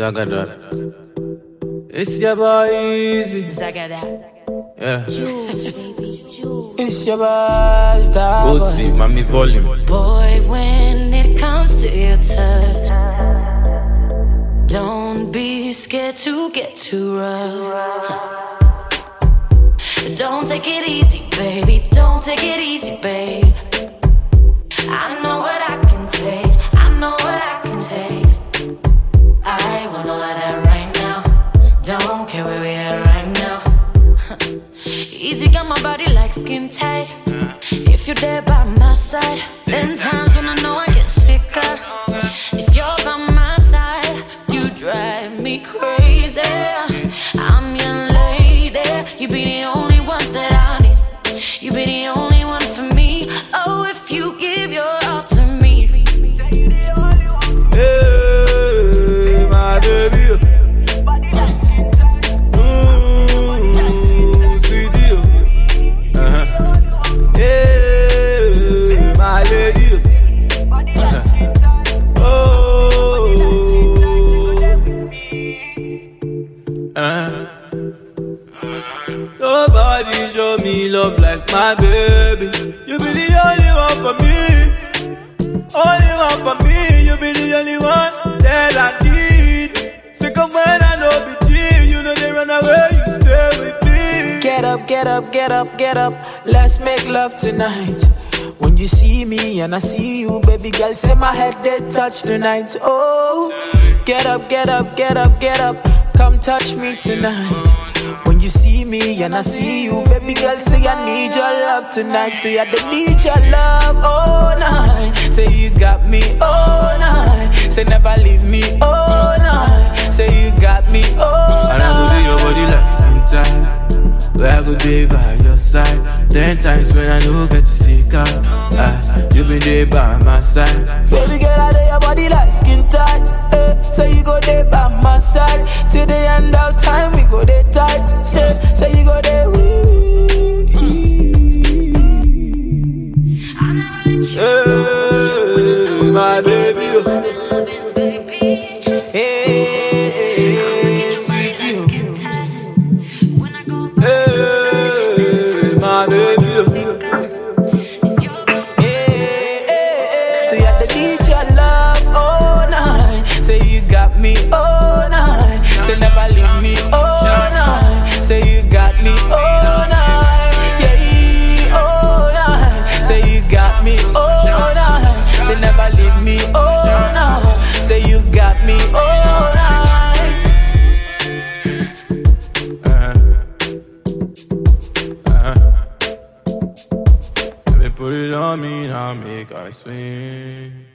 Zagada. It's your boy Eazi. Zagada. Yeah. It's your boy, star boy. Bootsy, mommy volume. Boy, when it comes to your touch, don't be scared to get too rough. Don't take it easy, baby. Don't take it easy, Easy got my body like skin tight. If you're there by my side, then times when I know Nobody show me love like my baby. You be the only one for me. Only one for me. You be the only one that I need. Sick of when I know be G. You know they run away. You stay with me. Get up, get up, get up, get up. Let's make love tonight. When you see me and I see you, baby girl, say my head they touch tonight. Oh, get up, get up, get up, get up. Come touch me tonight. Me and I see you, baby girl, say I need your love tonight. Say I don't need your love all night. Say you got me all night. Say never leave me all night. Say you got me all And I go do your body like skin tight. Where I go day by your side. Ten times when I know get to see God. Ah, you been there by my side. Baby girl, I do your body like skin tight. My baby. Oh. Hey, sweet you. Oh. Hey, my baby. Oh. Hey, hey, hey. Say I need your love all night. Say you got me all Never me all night. Say you got me all night. Uh-huh. Uh-huh. Put it on me, now make I swing.